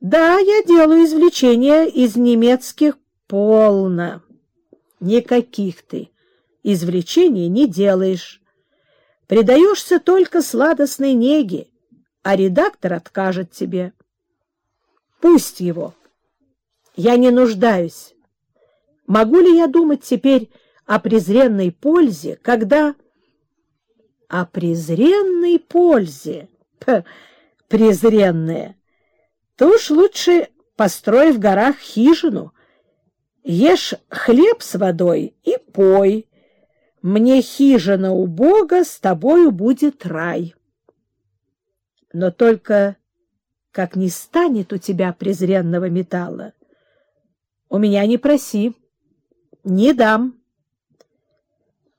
Да, я делаю извлечения из немецких полно. Никаких ты извлечений не делаешь. Предаешься только сладостной неге, а редактор откажет тебе. Пусть его. Я не нуждаюсь. Могу ли я думать теперь о презренной пользе, когда... О презренной пользе? Презренная. То уж лучше построй в горах хижину, ешь хлеб с водой и пой. Мне хижина у Бога, с тобою будет рай. Но только как не станет у тебя презренного металла, у меня не проси, не дам.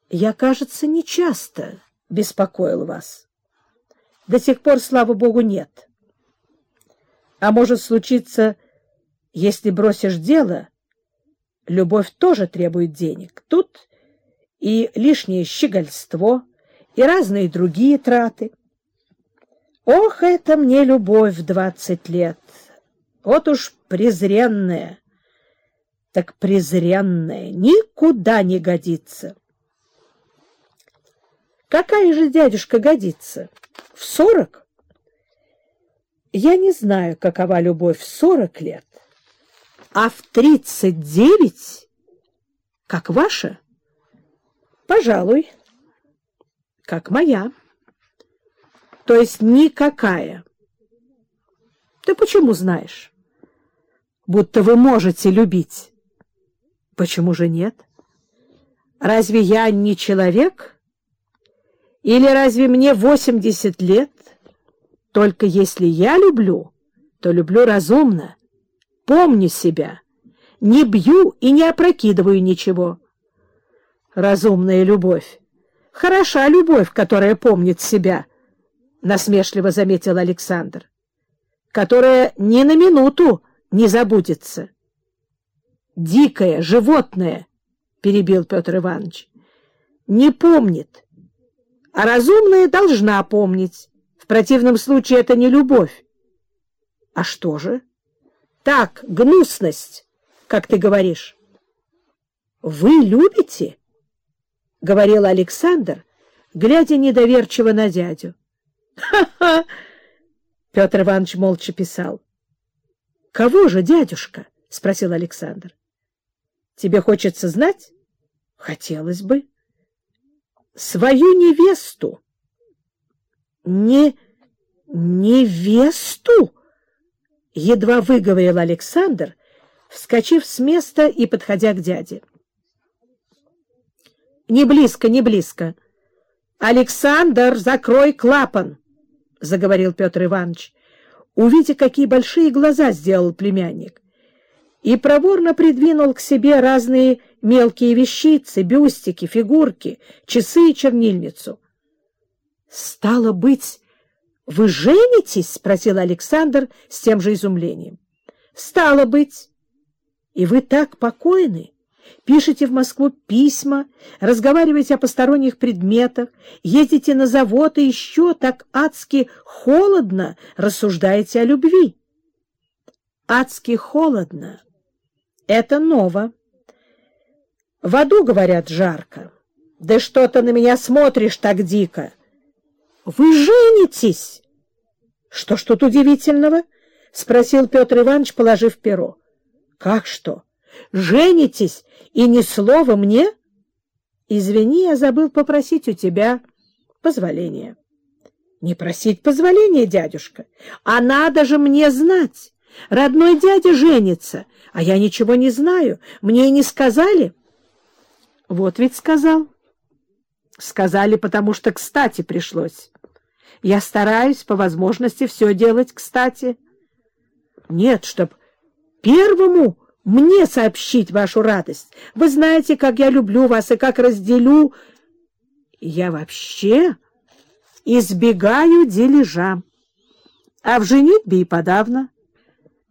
Я, кажется, нечасто беспокоил вас. До сих пор, слава Богу, нет. А может случиться, если бросишь дело, любовь тоже требует денег. Тут и лишнее щегольство, и разные другие траты. Ох, это мне любовь в двадцать лет! Вот уж презренная! Так презренная никуда не годится. Какая же дядюшка годится? В сорок? Я не знаю, какова любовь в сорок лет, а в тридцать девять, как ваша, пожалуй, как моя. То есть никакая. Ты почему знаешь? Будто вы можете любить. Почему же нет? Разве я не человек? Или разве мне восемьдесят лет? Только если я люблю, то люблю разумно, помню себя, не бью и не опрокидываю ничего. Разумная любовь. Хороша любовь, которая помнит себя, — насмешливо заметил Александр, — которая ни на минуту не забудется. Дикое, животное, — перебил Петр Иванович, — не помнит, а разумная должна помнить. В противном случае это не любовь. А что же? Так, гнусность, как ты говоришь. Вы любите? — говорил Александр, глядя недоверчиво на дядю. «Ха — Петр Иванович молча писал. — Кого же, дядюшка? — спросил Александр. Тебе хочется знать? Хотелось бы. Свою невесту. Не невесту? Едва выговорил Александр, вскочив с места и подходя к дяде. Не близко, не близко. Александр, закрой клапан, заговорил Петр Иванович, увидя, какие большие глаза сделал племянник и проворно придвинул к себе разные мелкие вещицы, бюстики, фигурки, часы и чернильницу. — Стало быть, вы женитесь? — спросил Александр с тем же изумлением. — Стало быть. И вы так покойны? Пишете в Москву письма, разговариваете о посторонних предметах, ездите на завод и еще так адски холодно рассуждаете о любви. Адски холодно это ново. В аду, говорят, жарко. Да что ты на меня смотришь так дико? Вы женитесь? Что ж тут удивительного? Спросил Петр Иванович, положив перо. Как что? Женитесь и ни слова мне? Извини, я забыл попросить у тебя позволения. Не просить позволения, дядюшка, а надо же мне знать. Родной дядя женится, а я ничего не знаю. Мне и не сказали. Вот ведь сказал. Сказали, потому что кстати пришлось. Я стараюсь по возможности все делать кстати. Нет, чтоб первому мне сообщить вашу радость. Вы знаете, как я люблю вас и как разделю. Я вообще избегаю дележа, а в женитьбе и подавно.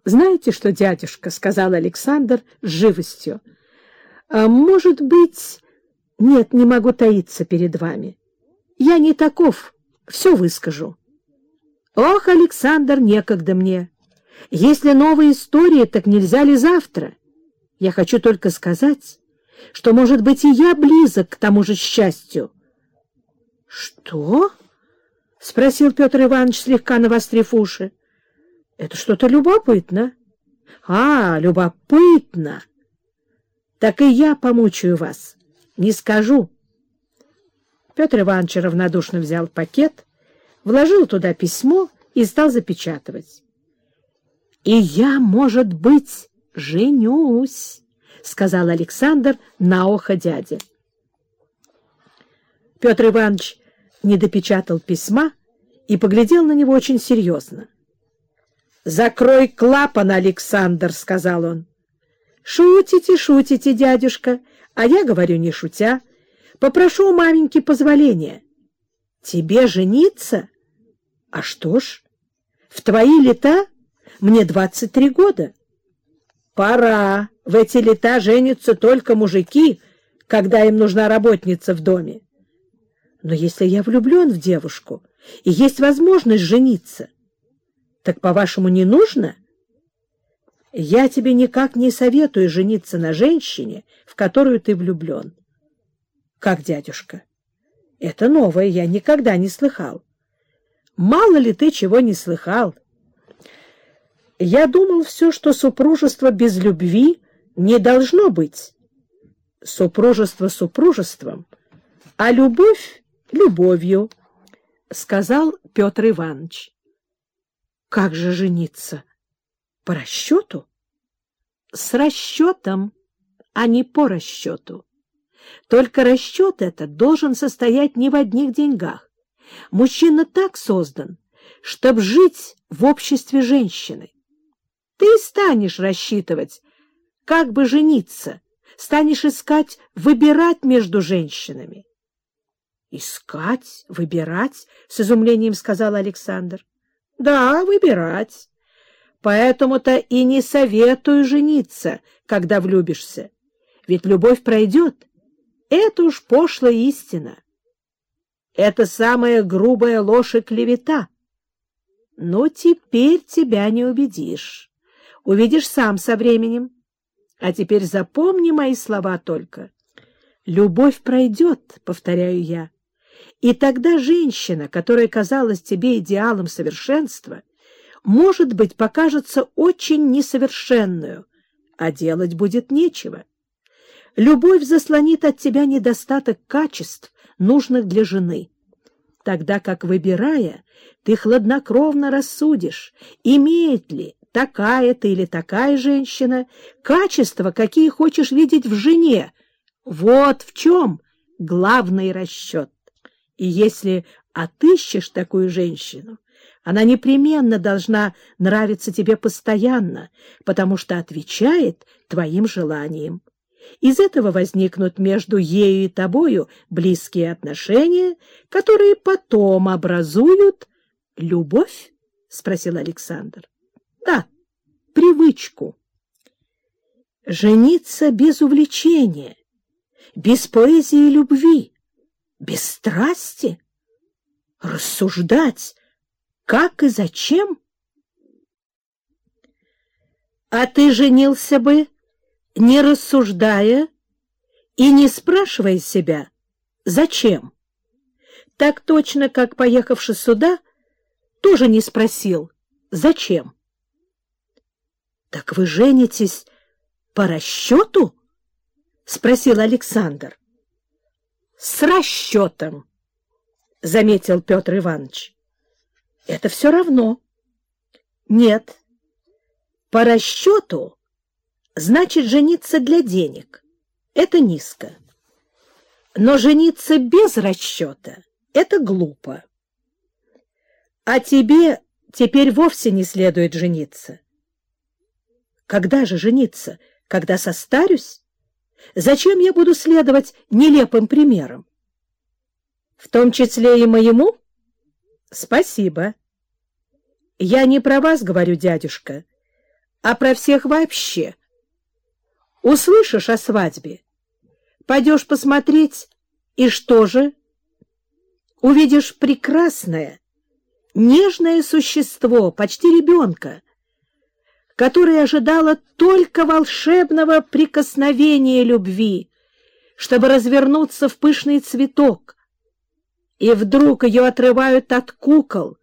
Знаете что, дядюшка, — сказал Александр с живостью, — а, может быть... Нет, не могу таиться перед вами. Я не таков, все выскажу. Ох, Александр, некогда мне. Если новая история, так нельзя ли завтра? Я хочу только сказать, что, может быть, и я близок к тому же счастью. — Что? — спросил Петр Иванович, слегка навострив уши. — Это что-то любопытно. — А, любопытно! Так и я помучаю вас. Не скажу. Петр Иванович равнодушно взял пакет, вложил туда письмо и стал запечатывать. — И я, может быть, женюсь, — сказал Александр на ухо дяде. Петр Иванович не допечатал письма и поглядел на него очень серьезно. — Закрой клапан, Александр, — сказал он. — Шутите, шутите, дядюшка, а я говорю не шутя. Попрошу у маменьки позволения. — Тебе жениться? А что ж, в твои лета мне двадцать три года. Пора. В эти лета женятся только мужики, когда им нужна работница в доме. Но если я влюблен в девушку и есть возможность жениться, так, по-вашему, не нужно? Я тебе никак не советую жениться на женщине, в которую ты влюблен. Как, дядюшка? Это новое, я никогда не слыхал. Мало ли ты чего не слыхал. Я думал все, что супружество без любви не должно быть. Супружество супружеством, а любовь — любовью, — сказал Петр Иванович. — Как же жениться? По расчету? — С расчетом, а не по расчету. Только расчет этот должен состоять не в одних деньгах. Мужчина так создан, чтобы жить в обществе женщины. Ты станешь рассчитывать, как бы жениться, станешь искать, выбирать между женщинами. — Искать, выбирать? — с изумлением сказал Александр. — Да, выбирать. Поэтому-то и не советую жениться, когда влюбишься. Ведь любовь пройдет. Это уж пошлая истина. Это самая грубая ложь и клевета. Но теперь тебя не убедишь. Увидишь сам со временем. А теперь запомни мои слова только. Любовь пройдет, повторяю я. И тогда женщина, которая казалась тебе идеалом совершенства, может быть, покажется очень несовершенную, а делать будет нечего. Любовь заслонит от тебя недостаток качеств, нужных для жены, тогда как, выбирая, ты хладнокровно рассудишь, имеет ли такая-то или такая женщина качества, какие хочешь видеть в жене. Вот в чем главный расчет. И если отыщешь такую женщину, она непременно должна нравиться тебе постоянно, потому что отвечает твоим желаниям. Из этого возникнут между ею и тобою близкие отношения, которые потом образуют любовь? — спросил Александр. — Да, привычку. Жениться без увлечения, без поэзии любви, без страсти, рассуждать, как и зачем? А ты женился бы, не рассуждая и не спрашивая себя, зачем? Так точно, как, поехавший сюда, тоже не спросил, зачем? — Так вы женитесь по расчету? — спросил Александр. — С расчетом, — заметил Петр Иванович. — Это все равно. — Нет. По расчету значит жениться для денег. Это низко. Но жениться без расчета — это глупо. А тебе теперь вовсе не следует жениться. Когда же жениться? Когда состарюсь? Зачем я буду следовать нелепым примерам? В том числе и моему? Спасибо. Я не про вас говорю, дядюшка, а про всех вообще. Услышишь о свадьбе, пойдешь посмотреть, и что же? Увидишь прекрасное, нежное существо, почти ребенка, которая ожидала только волшебного прикосновения любви, чтобы развернуться в пышный цветок. И вдруг ее отрывают от кукол,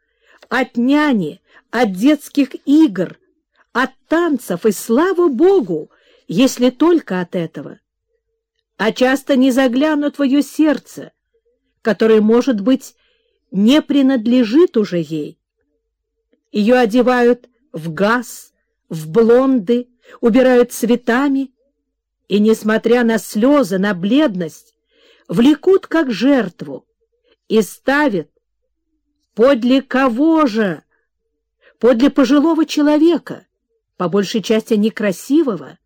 от няни, от детских игр, от танцев, и слава Богу, если только от этого. А часто не заглянут в ее сердце, которое, может быть, не принадлежит уже ей. Ее одевают в газ, в блонды, убирают цветами, и, несмотря на слезы, на бледность, влекут как жертву и ставят подле кого же? Подле пожилого человека, по большей части некрасивого,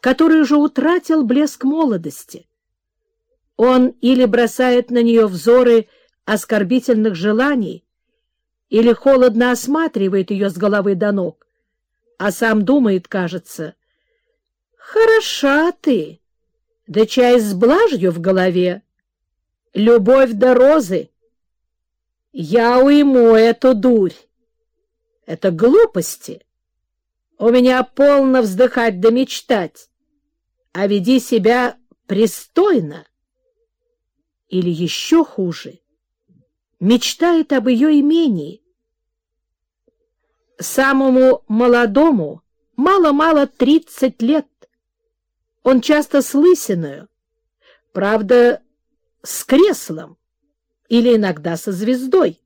который уже утратил блеск молодости. Он или бросает на нее взоры оскорбительных желаний, или холодно осматривает ее с головы до ног, а сам думает, кажется, «Хороша ты, да чай с блажью в голове, любовь до розы. Я уйму эту дурь. Это глупости. У меня полно вздыхать да мечтать, а веди себя пристойно. Или еще хуже, мечтает об ее имении. Самому молодому мало-мало тридцать лет. Он часто с лысиною, правда, с креслом или иногда со звездой.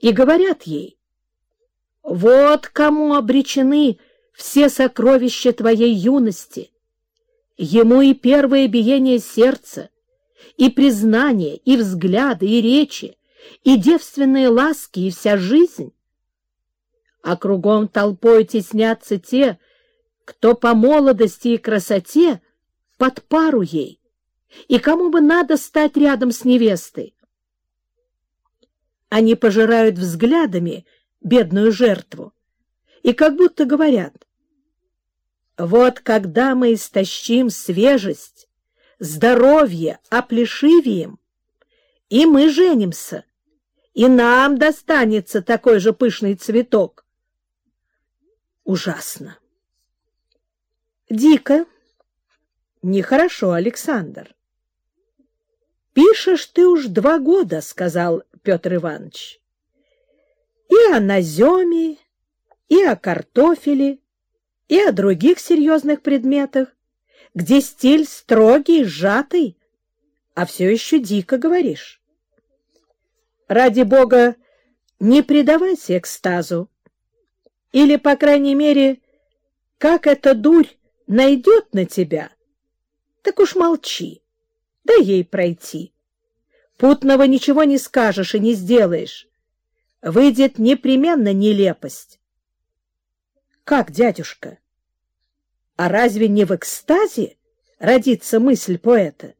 И говорят ей, вот кому обречены все сокровища твоей юности. Ему и первое биение сердца, и признание, и взгляды, и речи, и девственные ласки, и вся жизнь. А кругом толпой теснятся те, кто по молодости и красоте под пару ей, и кому бы надо стать рядом с невестой. Они пожирают взглядами бедную жертву, и как будто говорят, «Вот когда мы истощим свежесть, здоровье, оплешивием, и мы женимся, и нам достанется такой же пышный цветок». Ужасно. Дико. Нехорошо, Александр. Пишешь ты уж два года, — сказал Петр Иванович и о наземе, и о картофеле, и о других серьезных предметах, где стиль строгий, сжатый, а все еще дико говоришь. Ради бога, не предавайся экстазу. Или, по крайней мере, как эта дурь найдет на тебя, так уж молчи, дай ей пройти. Путного ничего не скажешь и не сделаешь выйдет непременно нелепость. — Как, дядюшка? А разве не в экстазе родится мысль поэта?